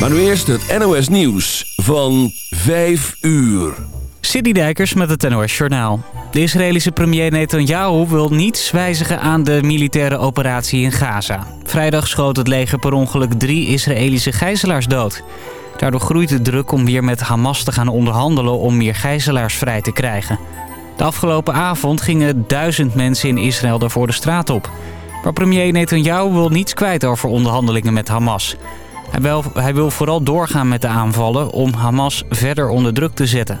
Maar nu eerst het NOS Nieuws van 5 uur. City Dijkers met het NOS Journaal. De Israëlische premier Netanyahu wil niets wijzigen aan de militaire operatie in Gaza. Vrijdag schoot het leger per ongeluk drie Israëlische gijzelaars dood. Daardoor groeit de druk om weer met Hamas te gaan onderhandelen om meer gijzelaars vrij te krijgen. De afgelopen avond gingen duizend mensen in Israël daarvoor de straat op. Maar premier Netanyahu wil niets kwijt over onderhandelingen met Hamas. Hij wil, hij wil vooral doorgaan met de aanvallen om Hamas verder onder druk te zetten.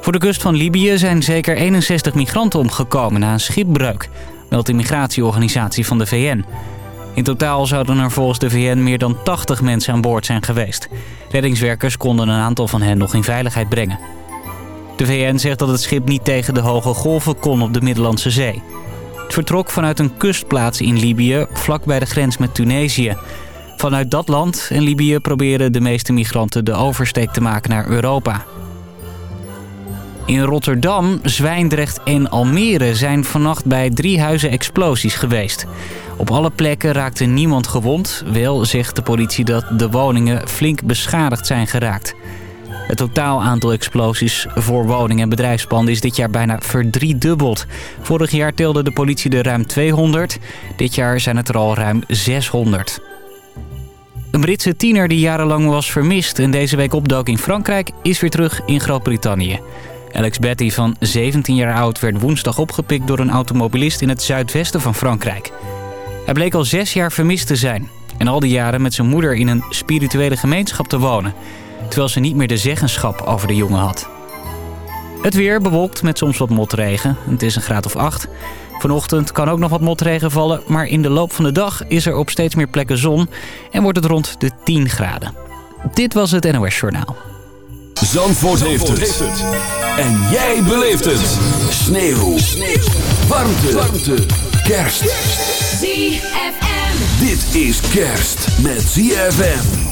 Voor de kust van Libië zijn zeker 61 migranten omgekomen na een schipbreuk, meldt de migratieorganisatie van de VN. In totaal zouden er volgens de VN meer dan 80 mensen aan boord zijn geweest. Reddingswerkers konden een aantal van hen nog in veiligheid brengen. De VN zegt dat het schip niet tegen de hoge golven kon op de Middellandse Zee. Het vertrok vanuit een kustplaats in Libië, vlak bij de grens met Tunesië. Vanuit dat land en Libië proberen de meeste migranten de oversteek te maken naar Europa. In Rotterdam, Zwijndrecht en Almere zijn vannacht bij drie huizen explosies geweest. Op alle plekken raakte niemand gewond. Wel zegt de politie dat de woningen flink beschadigd zijn geraakt. Het totaal aantal explosies voor woningen en bedrijfspanden is dit jaar bijna verdriedubbeld. Vorig jaar telde de politie er ruim 200. Dit jaar zijn het er al ruim 600. Een Britse tiener die jarenlang was vermist en deze week opdook in Frankrijk... is weer terug in Groot-Brittannië. Alex Betty van 17 jaar oud werd woensdag opgepikt door een automobilist in het zuidwesten van Frankrijk. Hij bleek al zes jaar vermist te zijn. En al die jaren met zijn moeder in een spirituele gemeenschap te wonen. Terwijl ze niet meer de zeggenschap over de jongen had. Het weer bewolkt met soms wat motregen. Het is een graad of 8. Vanochtend kan ook nog wat motregen vallen. Maar in de loop van de dag is er op steeds meer plekken zon. En wordt het rond de 10 graden. Dit was het NOS Journaal. Zandvoort, heeft, het. En jij beleeft het. Sneeuw. Sneeuw. Warmte. Warmte. Kerst. ZFM. Dit is kerst met ZFM.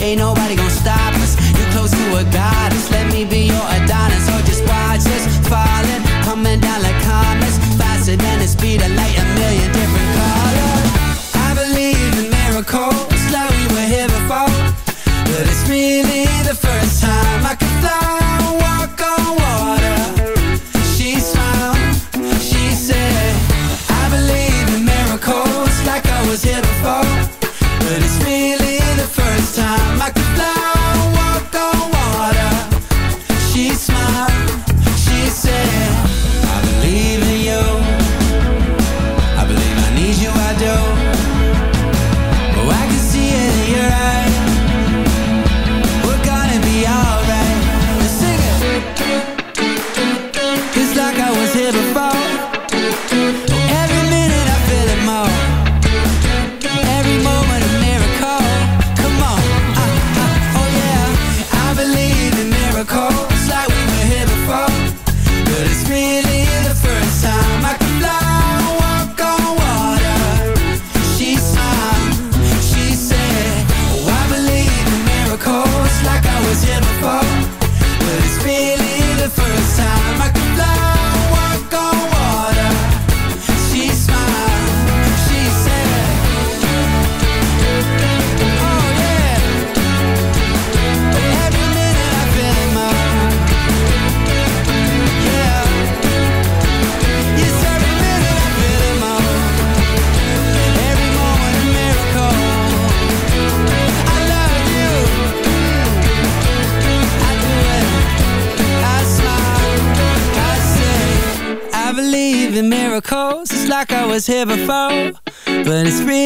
Ain't nobody gonna stop us. You're close to a goddess. Let me be your Adonis. Or just watch us falling. Coming down like comets. Faster than the speed of light. A million like here before, but it's really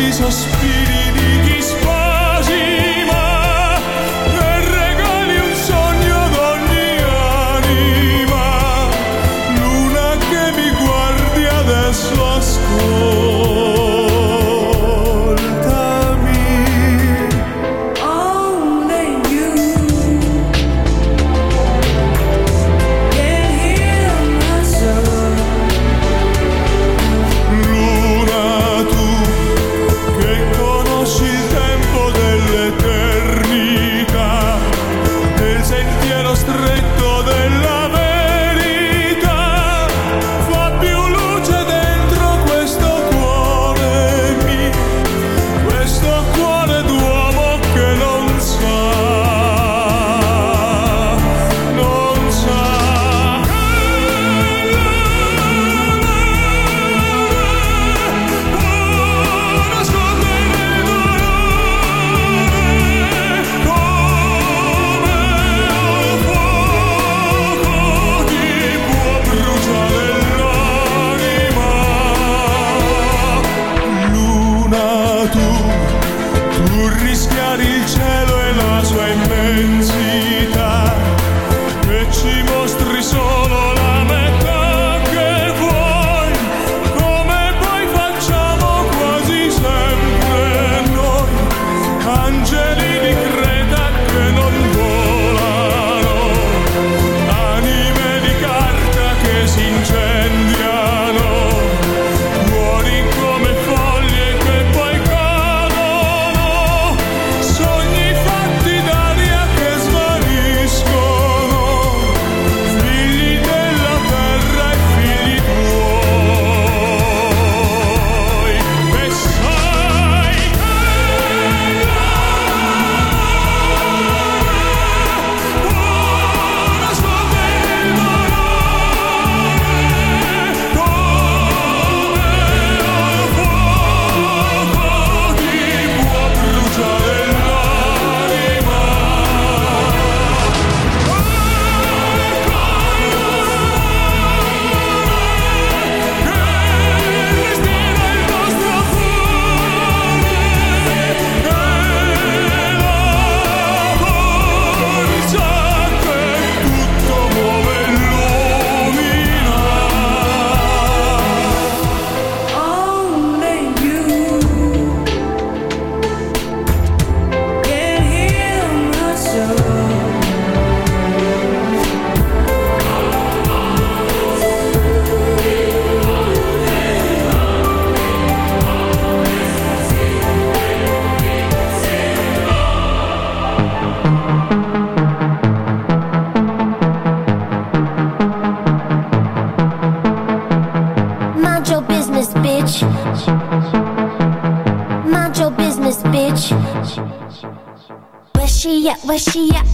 Accogli i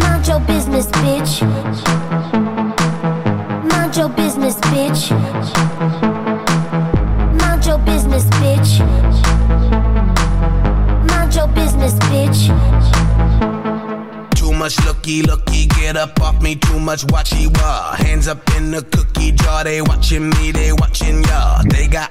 Mind your business, bitch. Mind your business, bitch. Mind your business, bitch. Mind your business, bitch. Too much looky, looky, get up off me. Too much watchy wah. Hands up in the cookie jar. They watching me, they watching ya. They got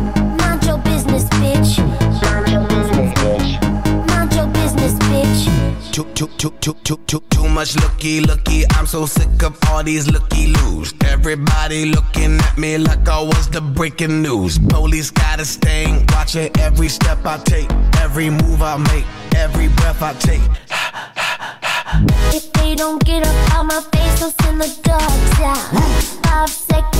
Too, too, too, too, too, too, much looky, looky. I'm so sick of all these looky loos. Everybody looking at me like I was the breaking news. Police got a sting, watching every step I take, every move I make, every breath I take. If they don't get up out my face, I'll send the dogs out. Five seconds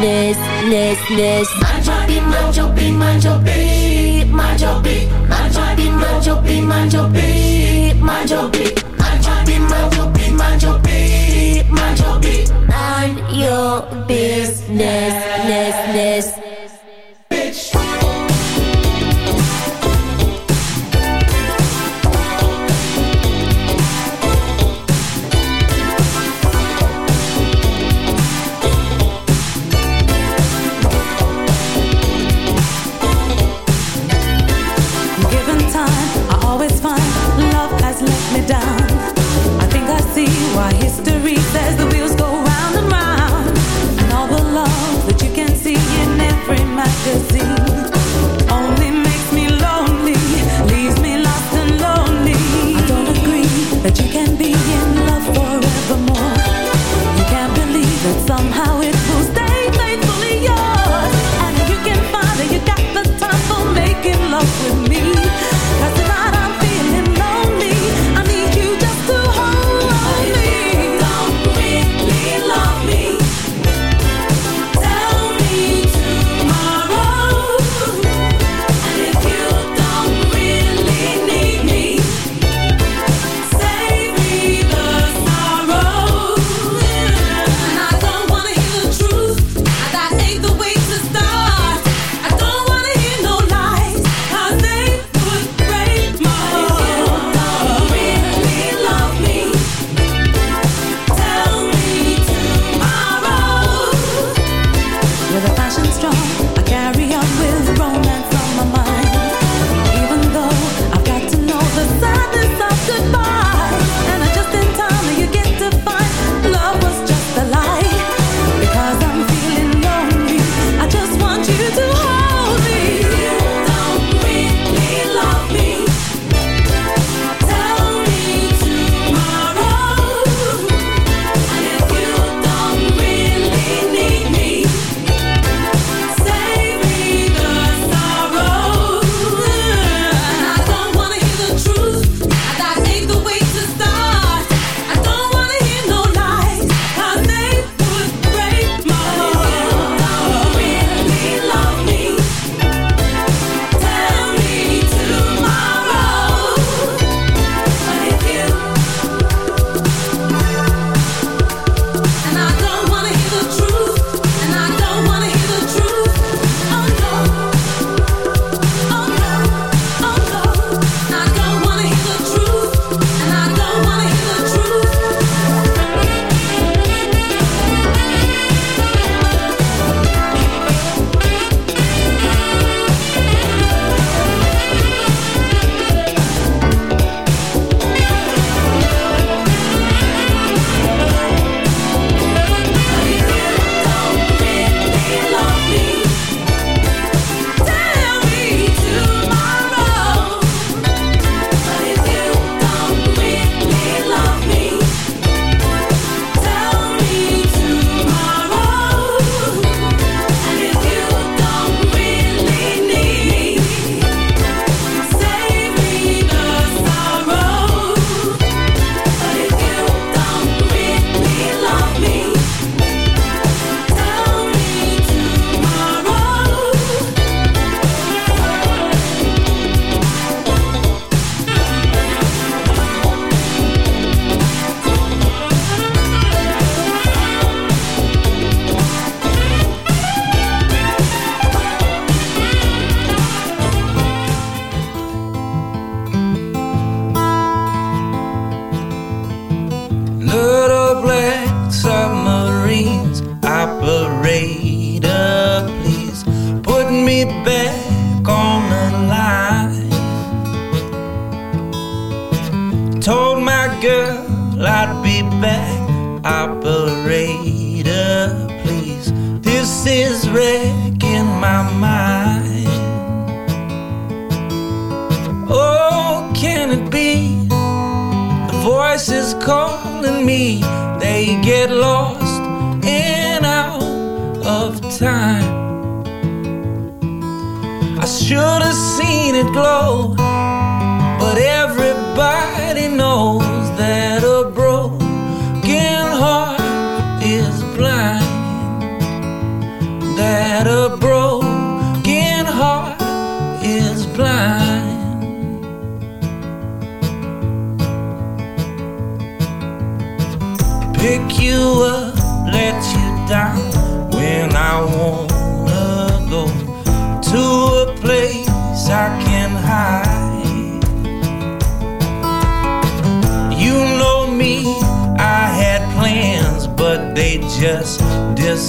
B, manjo B, manjo B, manjo B. Manjo B, manjo B, manjo B, manjo B. Man your business, ness, ness.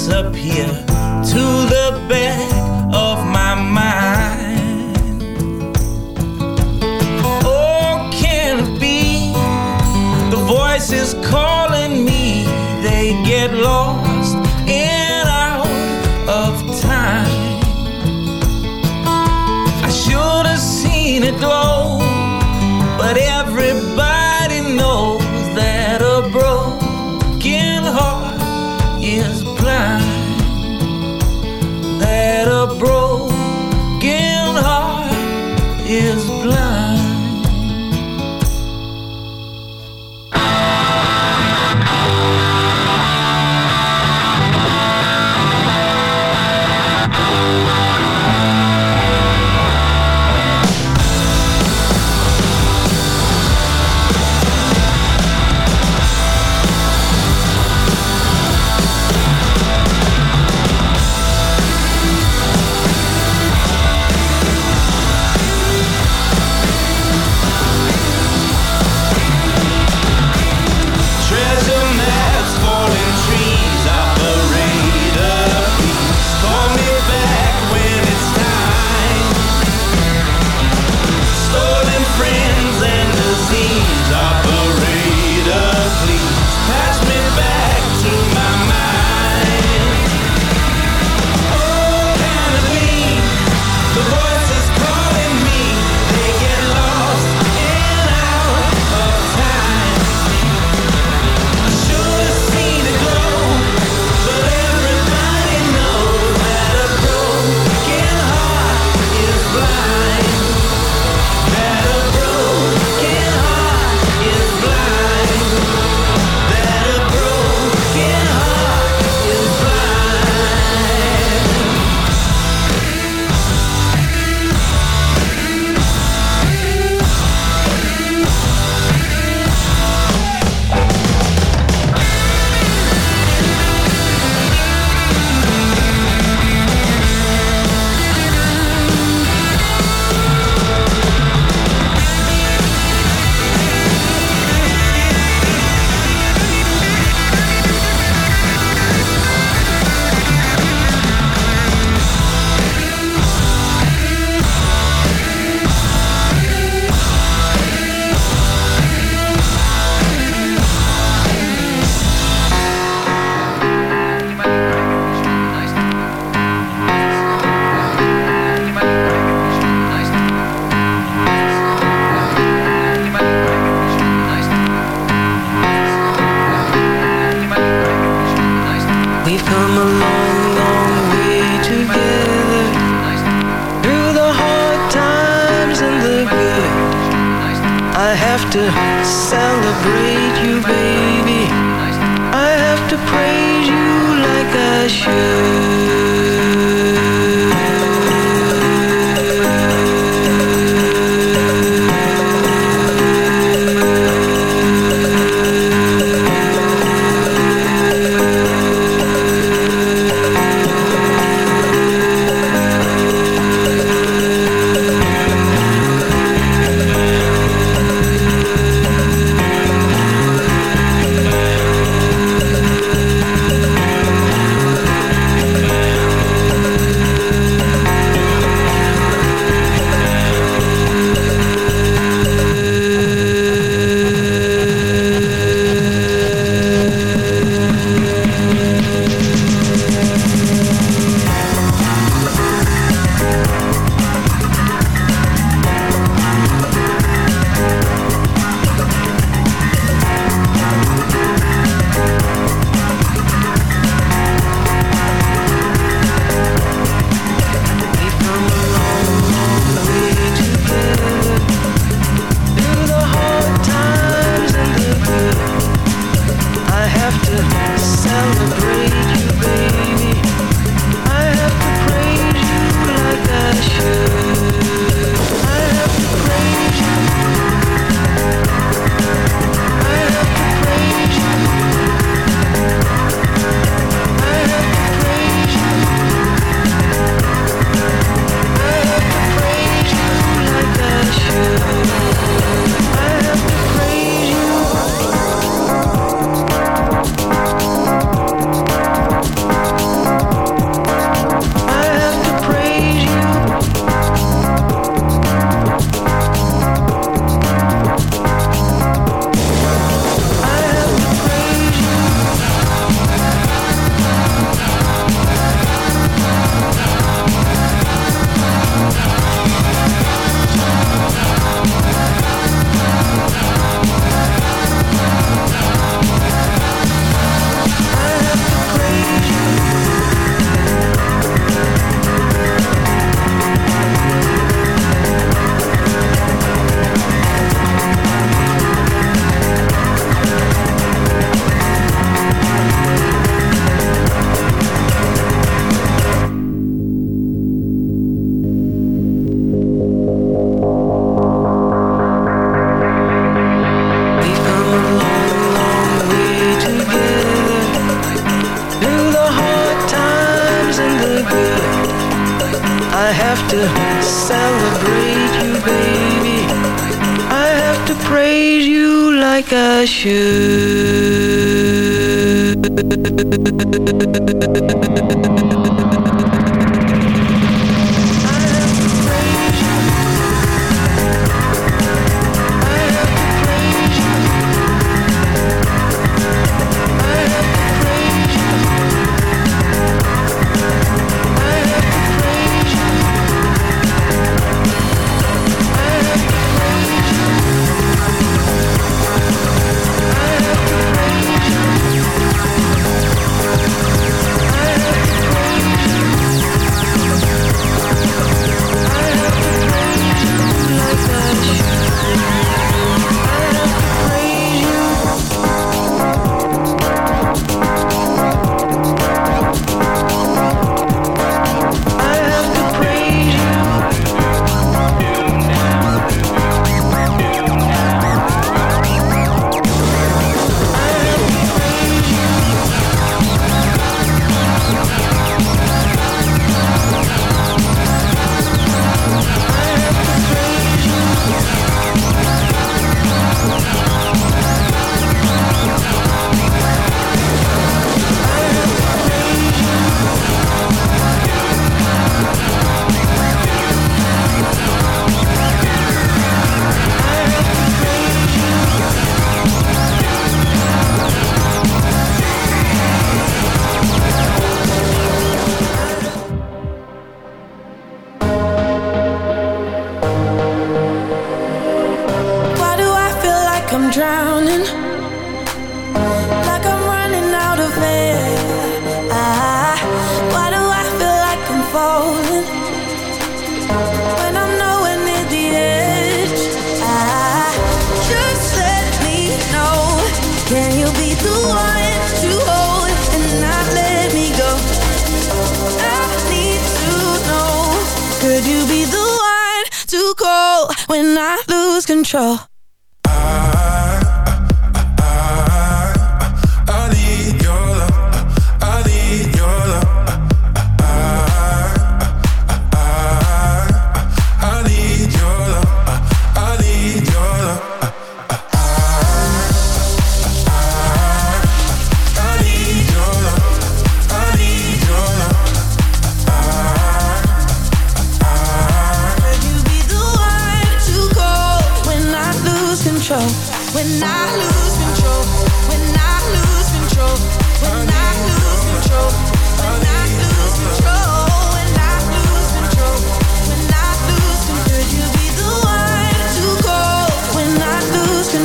Disappear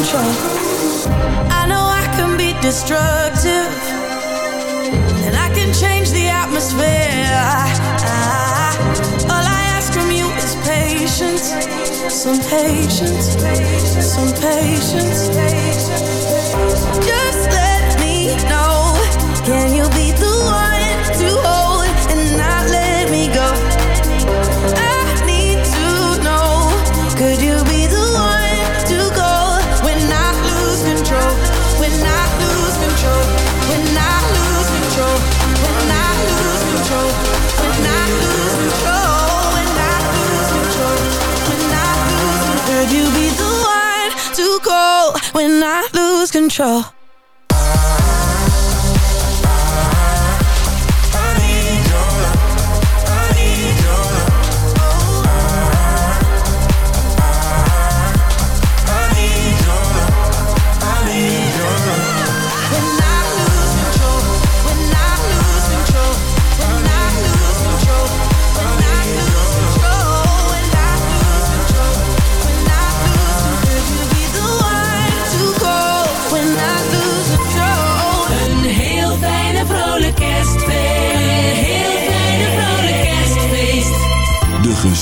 control. I know I can be destructive, and I can change the atmosphere. I, all I ask from you is patience, some patience, some patience. Just let me know. Can you be the control.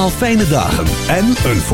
Allemaal fijne dagen en een voorspoedig